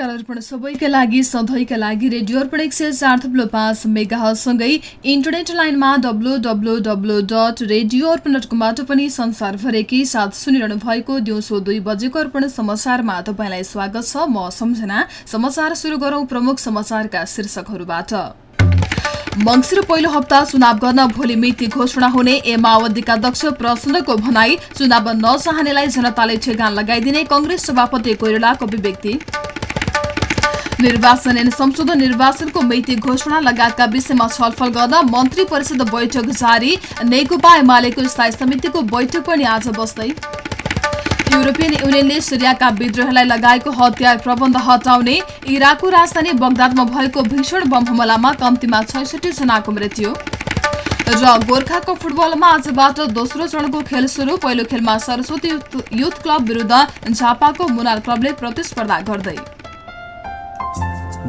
नमस्कार अर्पण सबैका लागि सधैँका लागि रेडियो अर्पण एक सय चार थप्लो पाँच मेगासँगै इन्टरनेट लाइनमा W W W dot radio Arpan dot कमबाट पनि संसारभरिकै साथ सुनिरहनु भएको दिउँसो दुई बजेको अर्पण समाचारमा तपाईँलाई स्वागत छ। म सम्झना समाचार सुरु गरौं प्रमुख समाचारका शीर्षकहरूबाट। मङ्सिर पहिलो हप्ता चुनाव गर्न भोलि मिति घोषणा हुने ए माओवादीका अध्यक्ष प्रचण्डको भनाई चुनाव नचाहनेलाई जनताले ठेगान लगाइदिने कंग्रेस सभापति कोइरालाको अभिव्यक्ति। निर्वाचन ऐन संशोधन निर्वाचनको मिति घोषणा लगायतका विषयमा छलफल गर्न मन्त्री परिषद बैठक जारी। नेकपा एमालेको स्थायी समितिको बैठक पनि आज बस्दै। युरोपियन युनियनले सिरियाका विद्रोहलाई लगाएको हतियार प्रबन्ध हटाउने इराकको राजधानी बगदादमा भएको भीषण बम हमलामा कम्तीमा छैसठी जनाको मृत्यु। र गोर्खाको फुटबलमा आजबाट दोस्रो चरणको खेल सुरु। पहिलो खेलमा सरस्वती युथ क्लब विरुद्ध झापाको मुनार क्लबले प्रतिस्पर्धा गर्दै।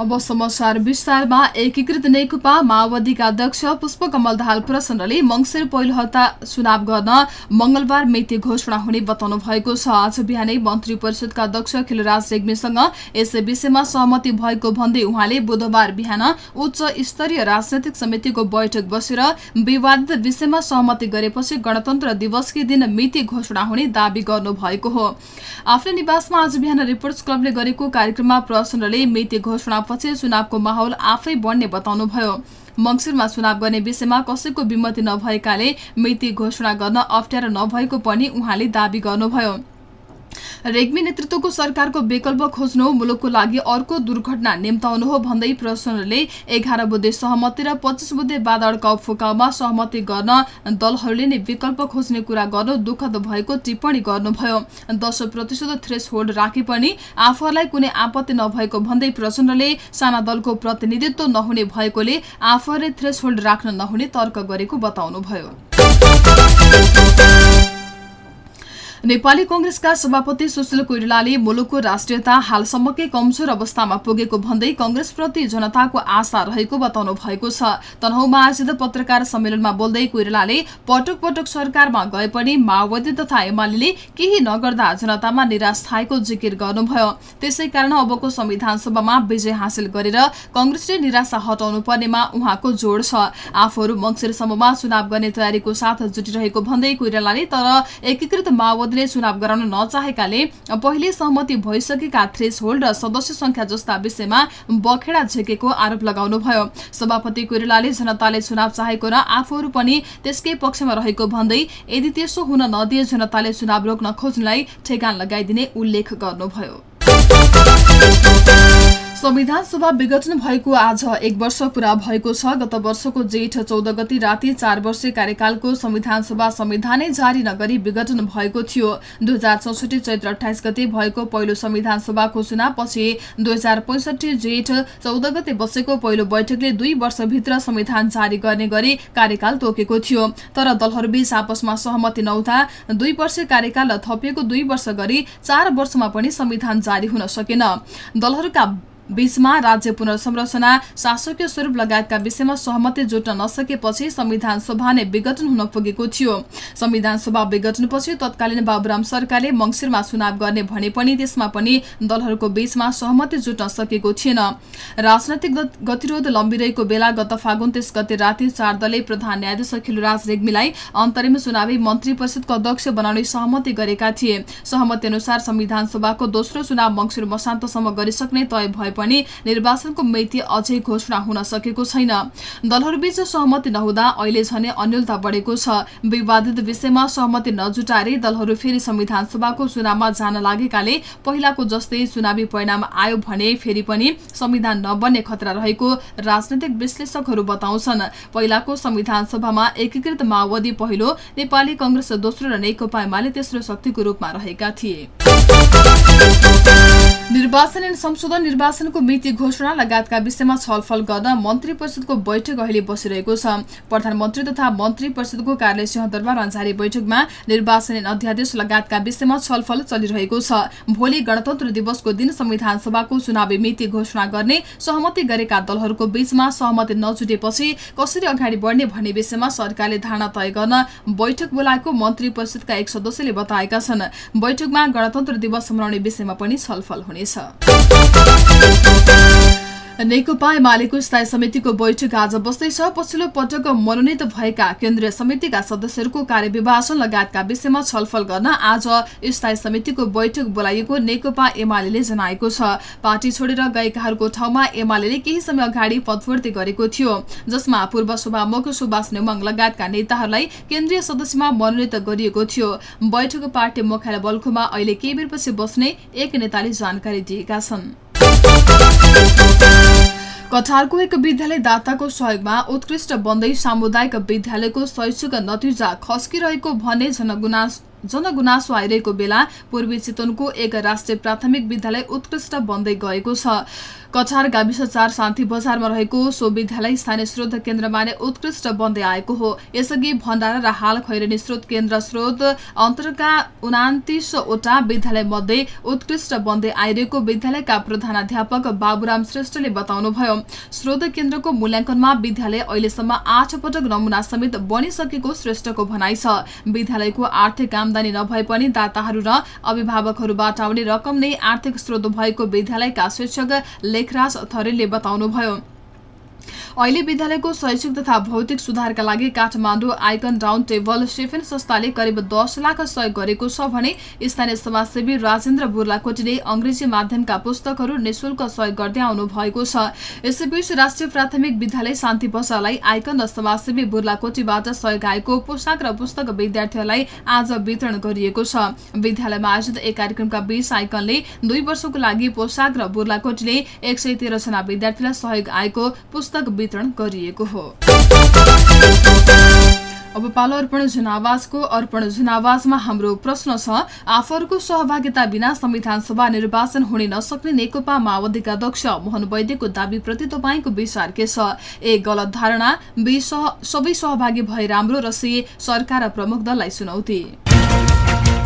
अब समाचार विस्तारमा एकीकृत नेकपा माओवादीका अध्यक्ष पुष्पकमल दाहाल प्रचण्डले मङ्सिर पहिलो हप्ता चुनाव गर्न मंगलबार मिति घोषणा हुने बताउनु भएको छ। आज बिहानै मन्त्री परिषदका अध्यक्ष खिलराज रेग्मीसँग यसै विषयमा सहमति भएको भन्दै उहाँले बुधबार बिहान उच्च स्तरीय राजनैतिक समितिको बैठक बसेर विवादित विषयमा सहमति गरेपछि गणतन्त्र दिवसकै दिन मिति घोषणा हुने दावी गर्नु भएको हो। आफ्नो निवासमा आज बिहान रिपोर्ट्स क्लबले गरेको कार्यक्रममा प्रचण्डले मिति घोषणा पछि चुनावको माहौल आफै बढ्ने बताउनुभयो। मङ्सिरमा चुनाव गर्ने विषयमा कसैको विमति नभएकाले मिति घोषणा गर्न अप्ठ्यारो नभएको पनि उहाँले दावी गर्नुभयो। रेग्मी नेतृत्वको सरकारको विकल्प खोज्नु मुलुकको लागि अर्को दुर्घटना निम्ताउनु हो भन्दै प्रश्नले एघार बुद्धे सहमति र पच्चिस बुद्धे बादल कप फुकाउमा सहमति गर्न दलहरूले नै विकल्प खोज्ने कुरा गर्नु दुःखद भएको टिप्पणी गर्नुभयो। दस प्रतिशत थ्रेस होल्ड राखे पनि आफूहरूलाई कुनै आपत्ति नभएको भन्दै प्रचण्डले साना दलको प्रतिनिधित्व नहुने भएकोले आफूहरूले थ्रेस होल्ड राख्न नहुने तर्क गरेको बताउनुभयो। नेपाली कंग्रेसका सभापति सुशील कोइरालाले मुलुकको राष्ट्रियता हालसम्मकै कमजोर अवस्थामा पुगेको भन्दै कंग्रेसप्रति जनताको आशा रहेको बताउनु भएको छ। तनहुमा आयोजित पत्रकार सम्मेलनमा बोल्दै कोइरालाले पटक पटक सरकारमा गए पनि माओवादी तथा एमाले केही नगर्दा जनतामा निराश थाएको जिकिर गर्नुभयो। त्यसै कारण अबको संविधान सभामा विजय हासिल गरेर कंग्रेसले निराशा हटाउनु पर्नेमा उहाँको जोड छ। आफूहरू मङ्सिरसम्ममा चुनाव गर्ने तयारीको साथ जुटिरहेको भन्दै कोइरालाले तर एकीकृत माओवादीले चुनाव गराउन नचाहेकाले पहिले सहमति भइसकेका थ्रेस होल्ड र सदस्य संख्या जस्ता विषयमा बखेडा झेकेको आरोप लगाउनुभयो। सभापति कोइरालाले जनताले चुनाव चाहेको र आफूहरू पनि त्यसकै पक्षमा रहेको भन्दै यदि त्यसो हुन नदिए जनताले चुनाव रोक्न खोज्नुलाई ठेगान लगाइदिने उल्लेख गर्नुभयो। संविधान सभा विघटन भएको आज एक वर्ष पूरा भएको छ। गत वर्षको जेठ चौध गति राति चार वर्षीय कार्यकालको संविधान सभा संविधानै जारी नगरी विघटन भएको थियो। दुई हजार चौसठी चैत्र अठाइस गते भएको पहिलो संविधान सभाको चुनावपछि दुई हजार जेठ चौध गते बसेको पहिलो बैठकले दुई वर्षभित्र संविधान जारी गर्ने गरी कार्यकाल तोकेको थियो। तर दलहरूबीच आपसमा सहमति नहुँदा दुई वर्ष कार्यकाल थपिएको दुई वर्ष गरी चार वर्षमा पनि संविधान जारी हुन सकेन। दलहरूका बीचमा राज्य पुनर्संरचना शासकीय स्वरूप लगायतका विषयमा सहमति जुट्न नसकेपछि संविधान सभा नै विघटन हुन पुगेको थियो। संविधान सभा विघटनपछि तत्कालीन बाबुराम सरकारले मंगिरमा चुनाव गर्ने भने पनि त्यसमा पनि दलहरूको बीचमा सहमति जुट्न सकेको थिएन। राजनैतिक गतिरोध लम्बिरहेको बेला गत फागुन त्यस गते राति चार दलले प्रधान न्यायाधीश अखिलराज रेग्मीलाई अन्तरिम चुनावी मन्त्री परिषदको अध्यक्ष बनाउने सहमति गरेका थिए। सहमति अनुसार संविधान सभाको दोस्रो चुनाव मंगिर मसान्तसम्म गरिसक्ने तय भए पनि निर्वाचनको मिति अझै घोषणा हुन सकेको छैन। दलहरूबीच सहमति नहुँदा अहिले झनै अन्यलता बढेको छ। विवादित विषयमा सहमति नजुटाएर दलहरू फेरि संविधान सभाको चुनावमा जान लागेकाले पहिलाको जस्तै चुनावी परिणाम आयो भने फेरि पनि संविधान नबन्ने खतरा रहेको राजनैतिक विश्लेषकहरू बताउँछन्। पहिलाको संविधान सभामा एकीकृत माओवादी पहिलो नेपाली कंग्रेस दोस्रो र नेकपा एमाले तेस्रो शक्तिको रूपमा रहेका थिए। निर्वाचन संशोधन निर्वाचनको मिति घोषणा लगायतका विषयमा छलफल गर्न मन्त्री परिषदको बैठक अहिले बसिरहेको छ। प्रधानमन्त्री तथा मन्त्री परिषदको कार्यालय सिंहदरबारमा जारी बैठकमा निर्वाचन अध्यादेश लगायतका विषयमा छलफल चलिरहेको छ। भोलि गणतन्त्र दिवसको दिन संविधान सभाको चुनावी मिति घोषणा गर्ने सहमति गरेका दलहरूको बीचमा सहमति नजुटेपछि कसरी अगाडि बढ्ने भन्ने विषयमा सरकारले धारणा तय गर्न बैठक बोलाएको मन्त्री परिषदका एक सदस्यले बताएका छन्। बैठकमा गणतन्त्र दिवस मनाउने विषयमा पनि छलफल हुने हुनेछ नेकपा एमालेको स्थायी समितिको बैठक आज बस्दैछ। पछिल्लो पटक मनोनित भएका केन्द्रीय समितिका सदस्यहरूको कार्यविभाजन लगायतका विषयमा छलफल गर्न आज स्थायी समितिको बैठक बोलाइएको नेकपा एमाले जनाएको छ। पार्टी छोडेर गएकाहरूको ठाउँमा एमाले केही समय अगाडि पदपूर्ति गरेको थियो जसमा पूर्व सभामुख सुभाष नेमाङ लगायतका नेताहरूलाई केन्द्रीय सदस्यमा मनोनित गरिएको थियो। बैठक पार्टी मुख्यालय बल्खुमा अहिले केही बेरपछि बस्ने एक नेताले जानकारी दिएका छन्। कठारको एक विद्यालय दाताको सहयोगमा उत्कृष्ट बन्दै सामुदायिक विद्यालयको शैक्षिक नतिजा खस्किरहेको भन्ने जनगुनास जनगुनासो आइरहेको बेला पूर्वी चितवनको एक राष्ट्रिय प्राथमिक विद्यालय उत्कृष्ट बन्दै गएको छ। कछार गाविस चार शान्ति बजारमा रहेको सो विद्यालय स्थानीय स्रोत केन्द्रमा नै उत्कृष्ट बन्दै आएको हो। यसअघि भण्डारा र हाल खैरेनी स्रोत केन्द्र स्रोत अन्तर्गतका उनातिसवटा विद्यालय मध्ये उत्कृष्ट बन्दै आइरहेको विद्यालयका प्रधानाध्यापक बाबुराम श्रेष्ठले बताउनुभयो। स्रोत केन्द्रको मूल्याङ्कनमा विद्यालय अहिलेसम्म आठ पटक नमुना समेत बनिसकेको श्रेष्ठको भनाइ छ। विद्यालयको आर्थिक आमदानी नभए पनि दाताहरू र अभिभावकहरूबाट आउने रकम नै आर्थिक स्रोत भएको विद्यालयका शिक्षक लेखराज थरेलले बताउनुभयो। अहिले विद्यालयको शैक्षिक तथा भौतिक सुधारका लागि काठमाडौँ आइकन राउन्ड टेबल सेफेन संस्थाले करिब दस लाख सहयोग गरेको छ भने स्थानीय समाजसेवी राजेन्द्र बुर्लाकोटीले अंग्रेजी माध्यमका पुस्तकहरू निशुल्क सहयोग गर्दै आउनु भएको छ। यसैबीच राष्ट्रिय प्राथमिक विद्यालय शान्ति बसालाई आइकन र समाजसेवी बुर्लाकोटीबाट सहयोग आएको पोसाक र पुस्तक विद्यार्थीहरूलाई आज वितरण गरिएको छ। विद्यालयमा आयोजित एक कार्यक्रमका बीच आइकनले दुई वर्षको लागि पोसाक र बुर्लाकोटीले एक सय तेह्रजना विद्यार्थीलाई सहयोग आएको पुस्तक वितरण गरिएको हो। अब पालो अर्पण जनावाजको अर्पण जनावाजमा हाम्रो प्रश्न छ आफूहरूको सहभागिता बिना संविधान सभा निर्वाचन हुने नसक्ने नेकपा माओवादीका अध्यक्ष मोहन वैद्यको दावीप्रति तपाईँको विचार के छ? ए गलत धारणा बी सबै सहभागी भए राम्रो र सी सरकार र प्रमुख दललाई चुनौती।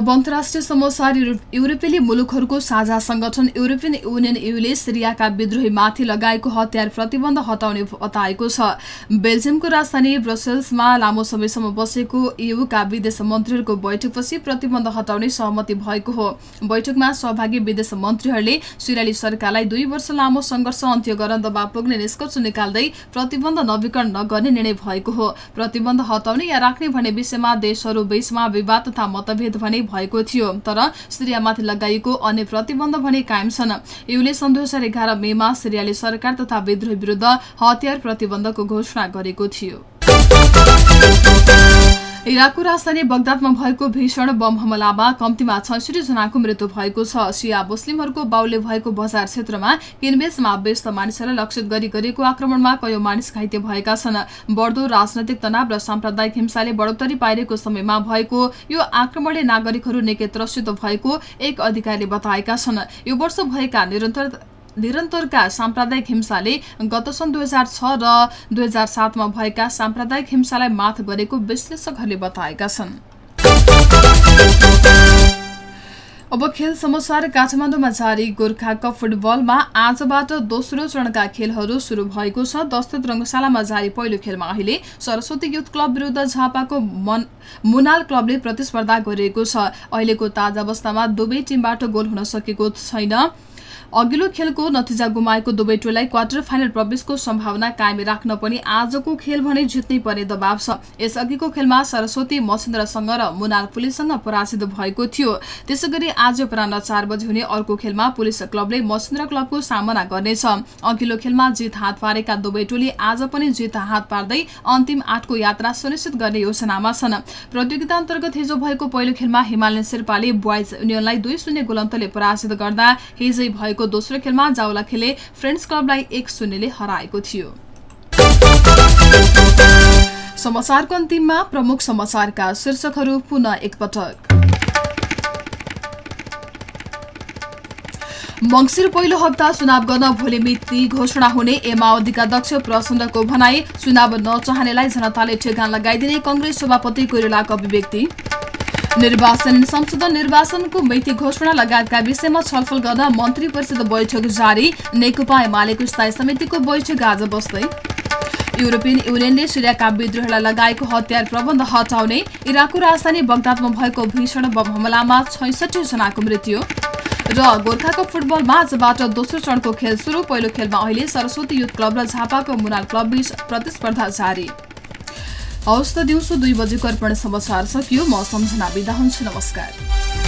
अब अन्तर्राष्ट्रिय समाचार युरो- युरोपेली मुलुकहरूको साझा संगठन युरोपियन युनियन युले सिरियाका विद्रोहीमाथि लगाएको हतियार प्रतिबन्ध हटाउने बताएको छ। बेल्जियमको राजधानी ब्रसेल्समा लामो समयसम्म बसेको युका विदेश मन्त्रीहरूको बैठकपछि प्रतिबन्ध हटाउने सहमति भएको हो। बैठकमा सहभागी विदेश मन्त्रीहरूले सिरियाली सरकारलाई दुई वर्ष लामो सङ्घर्ष अन्त्य गर्न दबाव पुग्ने निष्कर्ष निकाल्दै प्रतिबन्ध नवीकरण नगर्ने निर्णय भएको हो। प्रतिबन्ध हटाउने या राख्ने भन्ने विषयमा देशहरू बीचमा विवाद तथा मतभेद भने भएको थियो तर सिरियामाथि लगाइएको अन्य प्रतिबन्ध भने कायम छन्। युले सन् दुई हजार एघार मेमा सिरियाली सरकार तथा विद्रोही विरुद्ध हतियार प्रतिबन्धको घोषणा गरेको थियो। इराकको राजधानी बगदादमा भएको भीषण बम हमलामा कम्तीमा छैसठी जनाको मृत्यु भएको छ। सिया मुस्लिमहरूको बाउले भएको बजार क्षेत्रमा किनबेचमा व्यस्त मानिसहरूलाई लक्षित गरी गरेको आक्रमणमा कयौं मानिस घाइते भएका छन्। बढ्दो राजनैतिक तनाव र साम्प्रदायिक हिंसाले बढोत्तरी पाइरहेको समयमा भएको यो आक्रमणले नागरिकहरू निकै त्रसित भएको एक अधिकारीले बताएका छन्। यो वर्ष भएका निरन्तर निरन्तरका साम्प्रदायिक हिंसाले गत सन् दुई हजार छ र दुई हजार सातमा भएका साम्प्रदायिक हिंसालाई माथ गरेको विश्लेषकहरूले बताएका छन्। अब खेल समाचार काठमाडौँमा जारी गोर्खा कप फुटबलमा आजबाट दोस्रो चरणका खेलहरू सुरु भएको छ। दस्तुत रङ्गशालामा जारी पहिलो खेलमा अहिले सरस्वती युथ क्लब विरुद्ध झापाको मन मुनाल क्लबले प्रतिस्पर्धा गरिरहेको छ। अहिलेको ताजा अवस्थामा दुवै टिमबाट गोल हुन सकेको छैन। अघिल्लो खेलको नतिजा गुमाएको दुवै टोलीलाई क्वार्टर फाइनल प्रवेशको सम्भावना कायम राख्न पनि आजको खेल भने जित्नै पर्ने दबाव छ। यसअघिको खेलमा सरस्वती मछेन्द्रसँग र मुनाल पुलिससँग पराजित भएको थियो। त्यसै गरी आज अपरान्न चार बजे हुने अर्को खेलमा पुलिस क्लबले मछेन्द्र क्लबको सामना गर्नेछ। अघिल्लो खेलमा जित हात पारेका दुवै टोली आज पनि जित हात पार्दै अन्तिम आठको यात्रा सुनिश्चित गर्ने योजनामा छन्। प्रतियोगिता अन्तर्गत हिजो भएको पहिलो खेलमा हिमालयन शेर्पाले बोइज युनियनलाई दुई शून्य गोलन्तले पराजित गर्दा हिजै भएको दोस्रो खेलमा जावला खेले फ्रेन्ड्स क्लबलाई एक शून्यले हराएको थियो। समाचारको अन्तिममा प्रमुख समाचारका शीर्षकहरू पुनः एकपटक। मङ्सिर पहिलो हप्ता चुनाव गर्न भोलि मिति घोषणा हुने ए माओवादीका अध्यक्ष प्रचण्डको भनाई चुनाव नचाहनेलाई जनताले ठेगान लगाइदिने कंग्रेस सभापति कोइरालाको अभिव्यक्ति। निर्वाचन संशोधन निर्वाचनको मिति घोषणा लगायतका विषयमा छलफल गर्न मन्त्री परिषद बैठक जारी। नेकपा एमालेको स्थायी समितिको बैठक आज बस्दै। युरोपियन युनियनले सिरियाका विद्रोहीलाई लगाएको हतियार प्रबन्ध हटाउने इराकको राजधानी बगदादमा भएको भीषण बम हमलामा छैसठी जनाको मृत्यु। र गोर्खाको फुटबलमा आजबाट दोस्रो चरणको खेल सुरु। पहिलो खेलमा अहिले सरस्वती युथ क्लब र झापाको मुनाल क्लब बीच प्रतिस्पर्धा जारी। हवस् त दिउँसो दुई बजेको अर्पण समाचार सकियो। म सम्झना बिदा हुन्छु। नमस्कार।